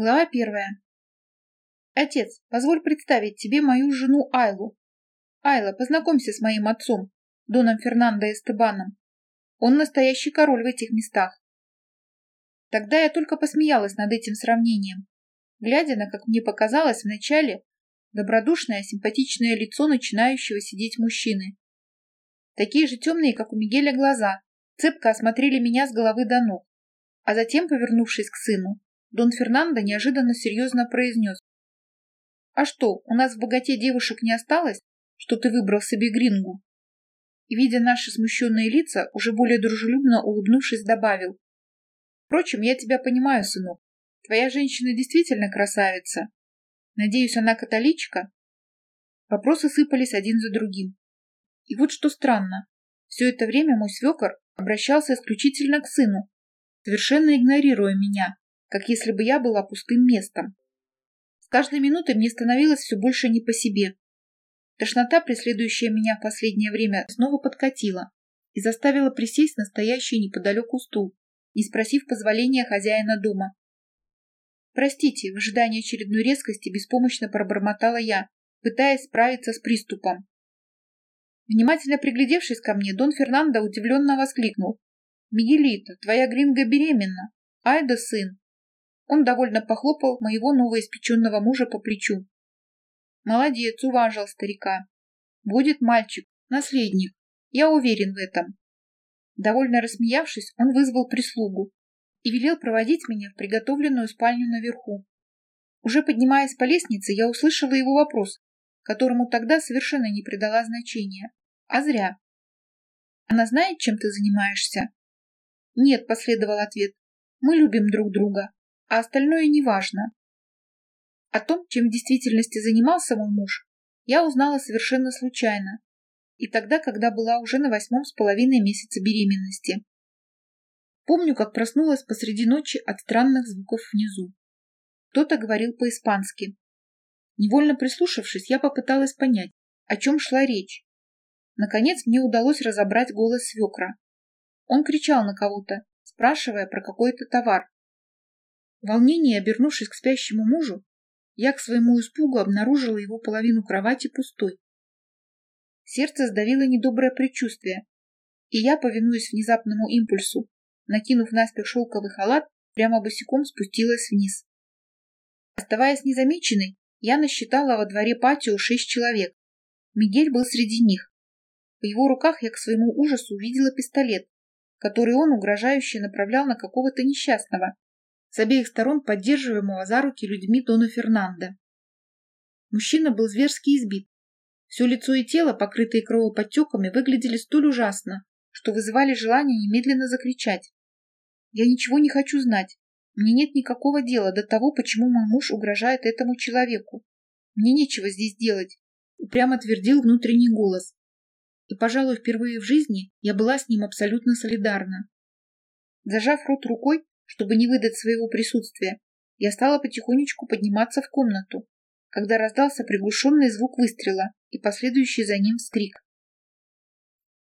Глава первая. Отец, позволь представить тебе мою жену Айлу. Айла, познакомься с моим отцом, Доном Фернандо Эстебаном. Он настоящий король в этих местах. Тогда я только посмеялась над этим сравнением, глядя на, как мне показалось вначале, добродушное, симпатичное лицо начинающего сидеть мужчины. Такие же темные, как у Мигеля, глаза, цепко осмотрели меня с головы до ног, а затем, повернувшись к сыну, Дон Фернандо неожиданно серьезно произнес. «А что, у нас в богате девушек не осталось, что ты выбрал себе грингу?» И, видя наши смущенные лица, уже более дружелюбно улыбнувшись, добавил. «Впрочем, я тебя понимаю, сынок. Твоя женщина действительно красавица. Надеюсь, она католичка?» Вопросы сыпались один за другим. И вот что странно. Все это время мой свекор обращался исключительно к сыну, совершенно игнорируя меня, как если бы я была пустым местом. С каждой минутой мне становилось все больше не по себе. Тошнота, преследующая меня в последнее время, снова подкатила и заставила присесть на стоящий неподалеку стул, не спросив позволения хозяина дома. «Простите», в ожидании очередной резкости беспомощно пробормотала я, пытаясь справиться с приступом. Внимательно приглядевшись ко мне, Дон Фернандо удивленно воскликнул. «Мигелита, твоя гринга беременна. Ай да сын. Он довольно похлопал моего новоиспеченного мужа по плечу. Молодец, уважил старика. Будет мальчик, наследник. Я уверен в этом. Довольно рассмеявшись, он вызвал прислугу и велел проводить меня в приготовленную спальню наверху. Уже поднимаясь по лестнице, я услышала его вопрос, которому тогда совершенно не придала значения. А зря. Она знает, чем ты занимаешься? Нет, последовал ответ. Мы любим друг друга а остальное неважно. О том, чем в действительности занимался мой муж, я узнала совершенно случайно, и тогда, когда была уже на восьмом с половиной месяца беременности. Помню, как проснулась посреди ночи от странных звуков внизу. Кто-то говорил по-испански. Невольно прислушавшись, я попыталась понять, о чем шла речь. Наконец мне удалось разобрать голос свекра. Он кричал на кого-то, спрашивая про какой-то товар, в волнении, обернувшись к спящему мужу, я к своему испугу обнаружила его половину кровати пустой. Сердце сдавило недоброе предчувствие, и я, повинуясь внезапному импульсу, накинув наспех шелковый халат, прямо босиком спустилась вниз. Оставаясь незамеченной, я насчитала во дворе патио шесть человек. Мигель был среди них. В его руках я к своему ужасу увидела пистолет, который он угрожающе направлял на какого-то несчастного, с обеих сторон поддерживаемого за руки людьми Дона Фернандо. Мужчина был зверски избит. Все лицо и тело, покрытые кровоподтеками, выглядели столь ужасно, что вызывали желание немедленно закричать. «Я ничего не хочу знать. Мне нет никакого дела до того, почему мой муж угрожает этому человеку. Мне нечего здесь делать», — упрямо твердил внутренний голос. И, пожалуй, впервые в жизни я была с ним абсолютно солидарна. Зажав рот рукой, чтобы не выдать своего присутствия, я стала потихонечку подниматься в комнату, когда раздался приглушенный звук выстрела и последующий за ним вскрик.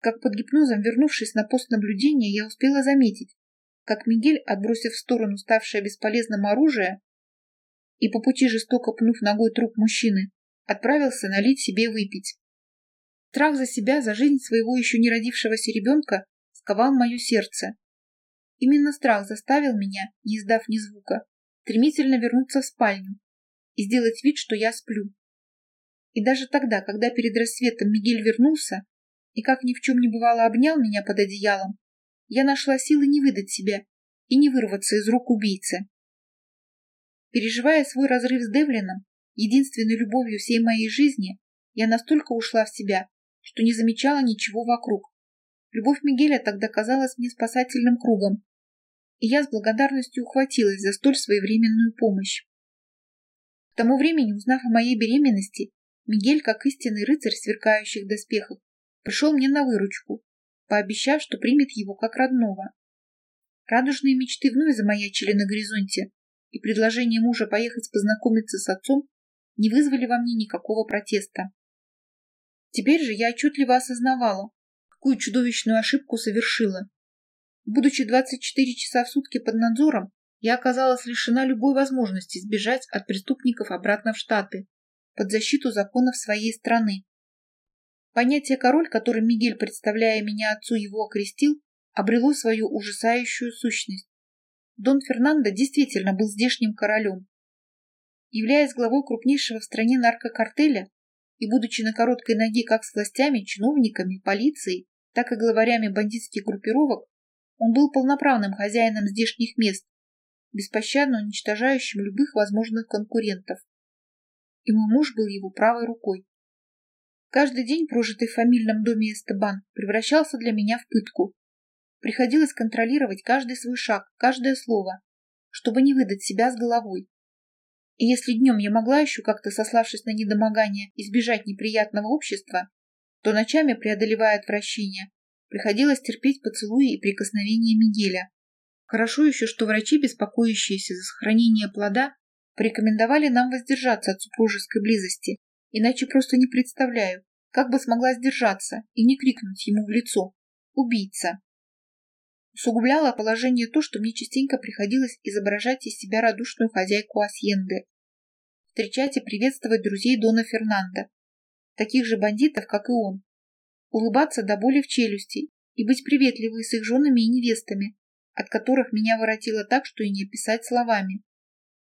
Как под гипнозом, вернувшись на пост наблюдения, я успела заметить, как Мигель, отбросив в сторону ставшее бесполезным оружие и по пути жестоко пнув ногой труп мужчины, отправился налить себе выпить. Страх за себя, за жизнь своего еще не родившегося ребенка сковал мое сердце, Именно страх заставил меня, не издав ни звука, стремительно вернуться в спальню и сделать вид, что я сплю. И даже тогда, когда перед рассветом Мигель вернулся и как ни в чем не бывало обнял меня под одеялом, я нашла силы не выдать себя и не вырваться из рук убийцы. Переживая свой разрыв с Девлином, единственной любовью всей моей жизни, я настолько ушла в себя, что не замечала ничего вокруг. Любовь Мигеля тогда казалась мне спасательным кругом, и я с благодарностью ухватилась за столь своевременную помощь. К тому времени, узнав о моей беременности, Мигель, как истинный рыцарь сверкающих доспехах, пришел мне на выручку, пообещав, что примет его как родного. Радужные мечты вновь замаячили на горизонте, и предложение мужа поехать познакомиться с отцом не вызвали во мне никакого протеста. Теперь же я отчетливо осознавала, какую чудовищную ошибку совершила. Будучи 24 часа в сутки под надзором, я оказалась лишена любой возможности сбежать от преступников обратно в Штаты, под защиту законов своей страны. Понятие «король», которым Мигель, представляя меня отцу, его окрестил, обрело свою ужасающую сущность. Дон Фернандо действительно был здешним королем. Являясь главой крупнейшего в стране наркокартеля и будучи на короткой ноге как с властями, чиновниками, полицией, так и главарями бандитских группировок, он был полноправным хозяином здешних мест, беспощадно уничтожающим любых возможных конкурентов. И мой муж был его правой рукой. Каждый день, прожитый в фамильном доме Эстебан, превращался для меня в пытку. Приходилось контролировать каждый свой шаг, каждое слово, чтобы не выдать себя с головой. И если днем я могла еще как-то, сославшись на недомогание, избежать неприятного общества, то ночами, преодолевая отвращение, приходилось терпеть поцелуи и прикосновения Мигеля. Хорошо еще, что врачи, беспокоящиеся за сохранение плода, порекомендовали нам воздержаться от супружеской близости, иначе просто не представляю, как бы смогла сдержаться и не крикнуть ему в лицо «Убийца!». Усугубляло положение то, что мне частенько приходилось изображать из себя радушную хозяйку Асьенды, встречать и приветствовать друзей Дона Фернанда, таких же бандитов, как и он, улыбаться до боли в челюсти и быть приветливой с их женами и невестами, от которых меня воротило так, что и не описать словами.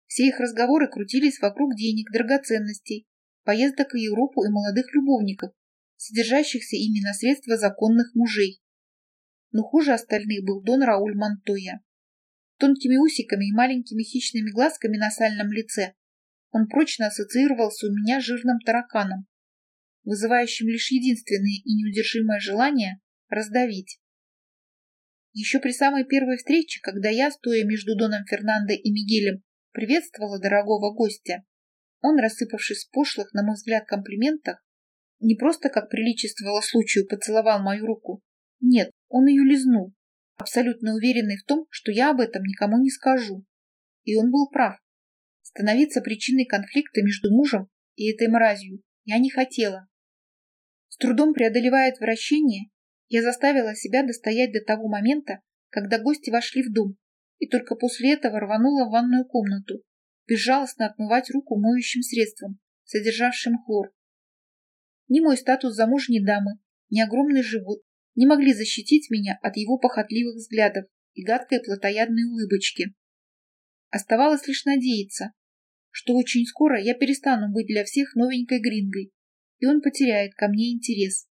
Все их разговоры крутились вокруг денег, драгоценностей, поездок в Европу и молодых любовников, содержащихся ими на средства законных мужей. Но хуже остальных был Дон Рауль Монтоя. Тонкими усиками и маленькими хищными глазками на сальном лице он прочно ассоциировался у меня с жирным тараканом, вызывающим лишь единственное и неудержимое желание раздавить. Еще при самой первой встрече, когда я, стоя между Доном Фернандо и Мигелем, приветствовала дорогого гостя, он, рассыпавшись в пошлых, на мой взгляд, комплиментах, не просто, как приличествовало случаю, поцеловал мою руку. Нет, он ее лизнул, абсолютно уверенный в том, что я об этом никому не скажу. И он был прав. Становиться причиной конфликта между мужем и этой мразью я не хотела. Трудом преодолевая отвращение, я заставила себя достоять до того момента, когда гости вошли в дом, и только после этого рванула в ванную комнату, безжалостно отмывать руку моющим средством, содержавшим хлор. Ни мой статус замужней дамы, ни огромный живот не могли защитить меня от его похотливых взглядов и гадкой плотоядной улыбочки. Оставалось лишь надеяться, что очень скоро я перестану быть для всех новенькой грингой, и он потеряет ко мне интерес.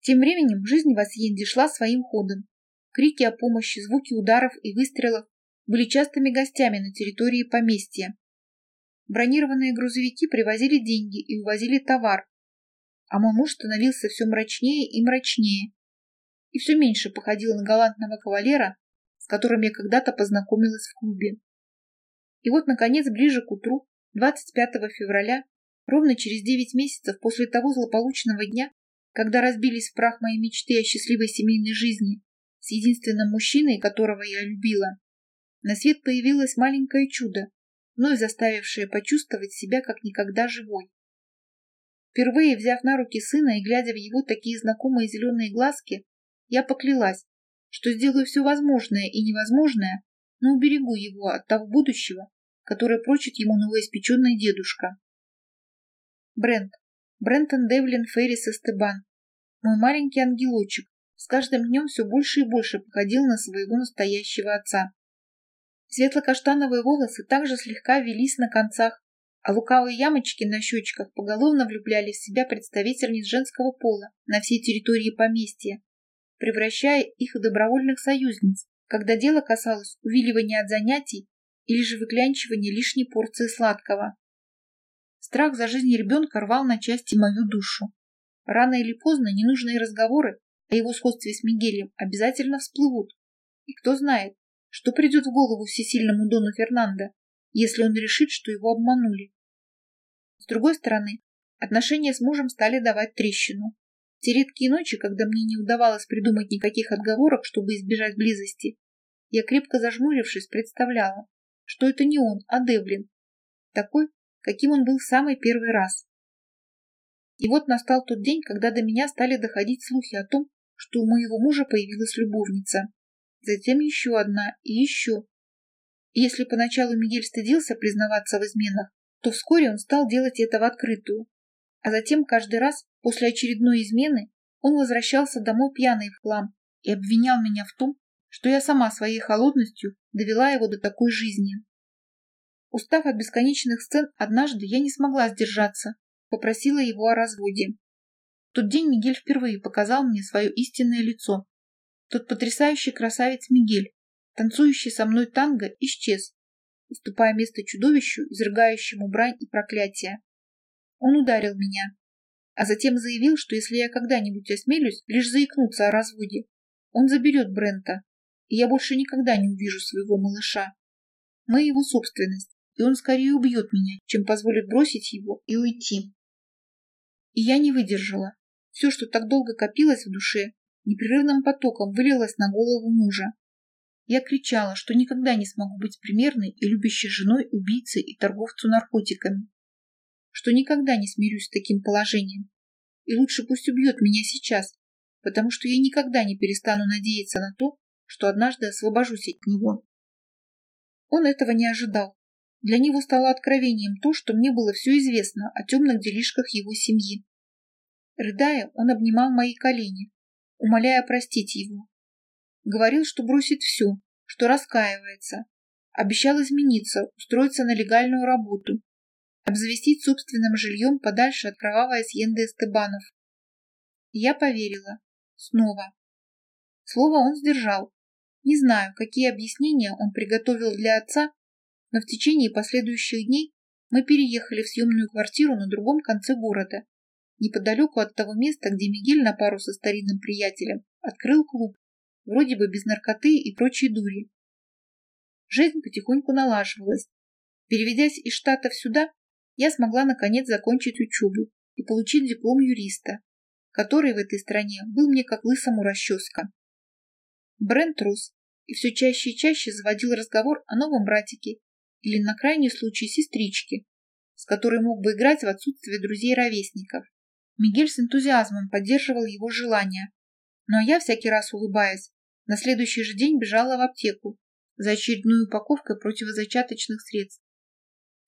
Тем временем жизнь в Асьенде шла своим ходом. Крики о помощи, звуки ударов и выстрелов были частыми гостями на территории поместья. Бронированные грузовики привозили деньги и увозили товар, а мой муж становился все мрачнее и мрачнее и все меньше походил на галантного кавалера, с которым я когда-то познакомилась в клубе. И вот, наконец, ближе к утру, 25 февраля, ровно через 9 месяцев после того злополучного дня, когда разбились в прах мои мечты о счастливой семейной жизни с единственным мужчиной, которого я любила, на свет появилось маленькое чудо, вновь заставившее почувствовать себя как никогда живой. Впервые взяв на руки сына и глядя в его такие знакомые зеленые глазки, я поклялась, что сделаю все возможное и невозможное, но уберегу его от того будущего, которое прочит ему новоиспеченный дедушка. Брент. Брентон Девлин Феррис Эстебан. Мой маленький ангелочек с каждым днем все больше и больше походил на своего настоящего отца. Светло-каштановые волосы также слегка велись на концах, а лукавые ямочки на щечках поголовно влюбляли в себя представительниц женского пола на всей территории поместья, превращая их в добровольных союзниц, когда дело касалось увиливания от занятий или же выклянчивания лишней порции сладкого. Страх за жизнь ребенка рвал на части мою душу. Рано или поздно ненужные разговоры о его сходстве с Мигелем обязательно всплывут. И кто знает, что придет в голову всесильному Дону Фернандо, если он решит, что его обманули. С другой стороны, отношения с мужем стали давать трещину. Те редкие ночи, когда мне не удавалось придумать никаких отговорок, чтобы избежать близости, я, крепко зажмурившись, представляла, что это не он, а Девлин, такой, каким он был в самый первый раз. И вот настал тот день, когда до меня стали доходить слухи о том, что у моего мужа появилась любовница. Затем еще одна и еще. И если поначалу Мигель стыдился признаваться в изменах, то вскоре он стал делать это в открытую. А затем каждый раз после очередной измены он возвращался домой пьяный в хлам и обвинял меня в том, что я сама своей холодностью довела его до такой жизни. Устав от бесконечных сцен, однажды я не смогла сдержаться, попросила его о разводе. В тот день Мигель впервые показал мне свое истинное лицо. Тот потрясающий красавец Мигель, танцующий со мной танго, исчез, уступая место чудовищу, изрыгающему брань и проклятие. Он ударил меня, а затем заявил, что если я когда-нибудь осмелюсь лишь заикнуться о разводе, он заберет Брента, и я больше никогда не увижу своего малыша. Мы его собственность, и он скорее убьет меня, чем позволит бросить его и уйти. И я не выдержала. Все, что так долго копилось в душе, непрерывным потоком вылилось на голову мужа. Я кричала, что никогда не смогу быть примерной и любящей женой убийце и торговцу наркотиками, что никогда не смирюсь с таким положением, и лучше пусть убьет меня сейчас, потому что я никогда не перестану надеяться на то, что однажды освобожусь от него. Он этого не ожидал. Для него стало откровением то, что мне было все известно о темных делишках его семьи. Рыдая, он обнимал мои колени, умоляя простить его. Говорил, что бросит все, что раскаивается. Обещал измениться, устроиться на легальную работу, обзавестись собственным жильем подальше от кровавой Асьенды Эстебанов. Я поверила. Снова. Слово он сдержал. Не знаю, какие объяснения он приготовил для отца, но в течение последующих дней мы переехали в съемную квартиру на другом конце города, неподалеку от того места, где Мигель на пару со старинным приятелем открыл клуб, вроде бы без наркоты и прочей дури. Жизнь потихоньку налаживалась. Переведясь из Штатов сюда, я смогла наконец закончить учебу и получить диплом юриста, который в этой стране был мне как лысому расческа. Брент рос и все чаще и чаще заводил разговор о новом братике или на крайний случай сестричке, с которой мог бы играть в отсутствие друзей-ровесников. Мигель с энтузиазмом поддерживал его желания, но я, всякий раз улыбаясь, на следующий же день бежала в аптеку за очередной упаковкой противозачаточных средств.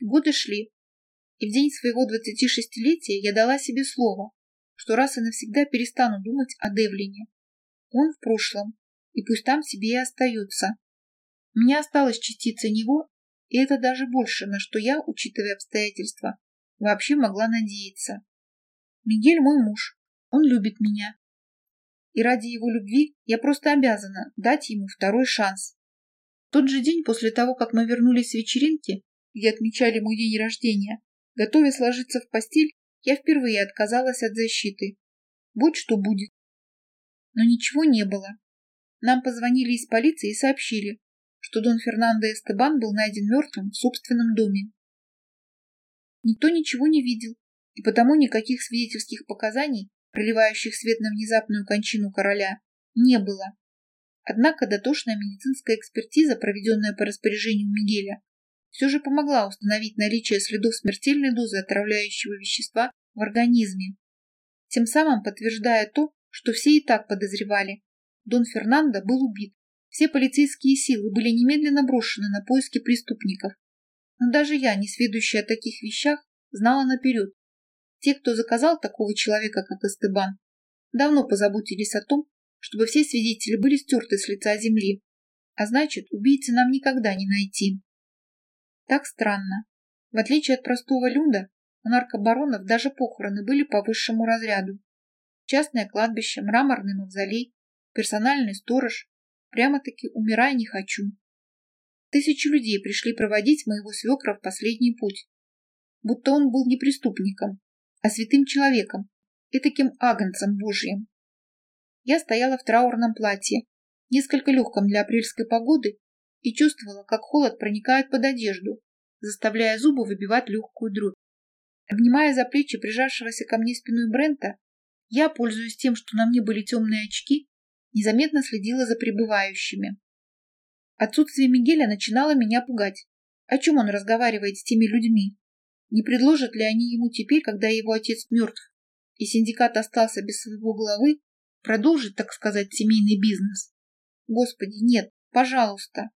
Годы шли, и в день своего 26-летия я дала себе слово, что раз и навсегда перестану думать о Девлине. Он в прошлом, и пусть там себе и остается. Меня осталась частица него, и это даже больше, на что я, учитывая обстоятельства, вообще могла надеяться. Мигель мой муж, он любит меня. И ради его любви я просто обязана дать ему второй шанс. В тот же день после того, как мы вернулись с вечеринки, где отмечали мой день рождения, готовясь ложиться в постель, я впервые отказалась от защиты. Будь что будет. Но ничего не было. Нам позвонили из полиции и сообщили, что Дон Фернандо Эстебан был найден мертвым в собственном доме. Никто ничего не видел, и потому никаких свидетельских показаний, проливающих свет на внезапную кончину короля, не было. Однако дотошная медицинская экспертиза, проведенная по распоряжению Мигеля, все же помогла установить наличие следов смертельной дозы отравляющего вещества в организме, тем самым подтверждая то, что все и так подозревали. Дон Фернандо был убит. Все полицейские силы были немедленно брошены на поиски преступников. Но даже я, не сведущая о таких вещах, знала наперед. Те, кто заказал такого человека, как Эстебан, давно позаботились о том, чтобы все свидетели были стерты с лица земли. А значит, убийцы нам никогда не найти. Так странно. В отличие от простого люда, у наркобаронов даже похороны были по высшему разряду. Частное кладбище, мраморный мавзолей, персональный сторож. Прямо-таки умирай не хочу. Тысячи людей пришли проводить моего свекра в последний путь. Будто он был не преступником, а святым человеком, и таким агнцем божьим. Я стояла в траурном платье, несколько легком для апрельской погоды и чувствовала, как холод проникает под одежду, заставляя зубы выбивать легкую дробь. Обнимая за плечи прижавшегося ко мне спиной Брента, я, пользуясь тем, что на мне были темные очки, незаметно следила за прибывающими. Отсутствие Мигеля начинало меня пугать. О чем он разговаривает с теми людьми? Не предложат ли они ему теперь, когда его отец мертв, и синдикат остался без своего главы, продолжить, так сказать, семейный бизнес? Господи, нет, пожалуйста.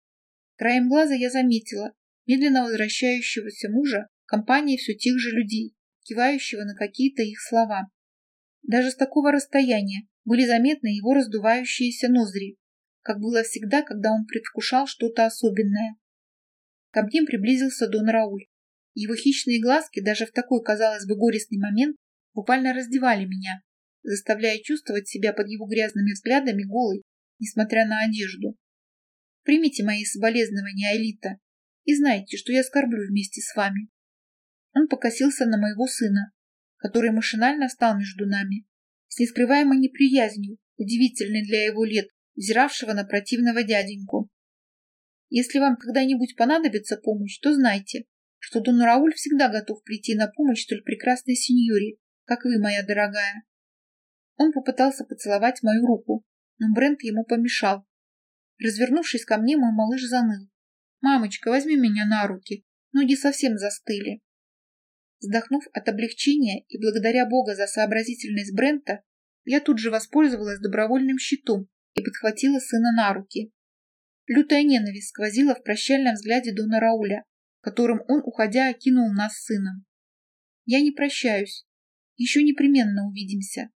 Краем глаза я заметила медленно возвращающегося мужа компании все тех же людей, кивающего на какие-то их слова. Даже с такого расстояния были заметны его раздувающиеся ноздри, как было всегда, когда он предвкушал что-то особенное. Ко мне приблизился Дон Рауль. Его хищные глазки даже в такой, казалось бы, горестный момент буквально раздевали меня, заставляя чувствовать себя под его грязными взглядами голой, несмотря на одежду. Примите мои соболезнования, Алита, и знайте, что я скорблю вместе с вами. Он покосился на моего сына, который машинально встал между нами, с нескрываемой неприязнью, удивительной для его лет, взиравшего на противного дяденьку. Если вам когда-нибудь понадобится помощь, то знайте, что Дон Рауль всегда готов прийти на помощь столь прекрасной сеньоре, как вы, моя дорогая. Он попытался поцеловать мою руку, но Брент ему помешал. Развернувшись ко мне, мой малыш заныл. «Мамочка, возьми меня на руки, ноги совсем застыли». Вздохнув от облегчения и благодаря Бога за сообразительность Брента, я тут же воспользовалась добровольным щитом и подхватила сына на руки. Лютая ненависть сквозила в прощальном взгляде Дона Рауля, которым он, уходя, окинул нас сыном. «Я не прощаюсь. Еще непременно увидимся».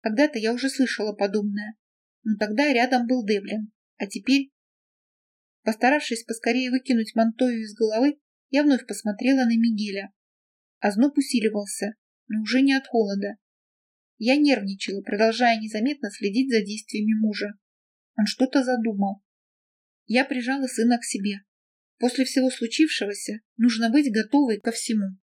Когда-то я уже слышала подобное, но тогда рядом был Девлин, а теперь... Постаравшись поскорее выкинуть мантою из головы, я вновь посмотрела на Мигеля. Озноб усиливался, но уже не от холода. Я нервничала, продолжая незаметно следить за действиями мужа. Он что-то задумал. Я прижала сына к себе. После всего случившегося нужно быть готовой ко всему.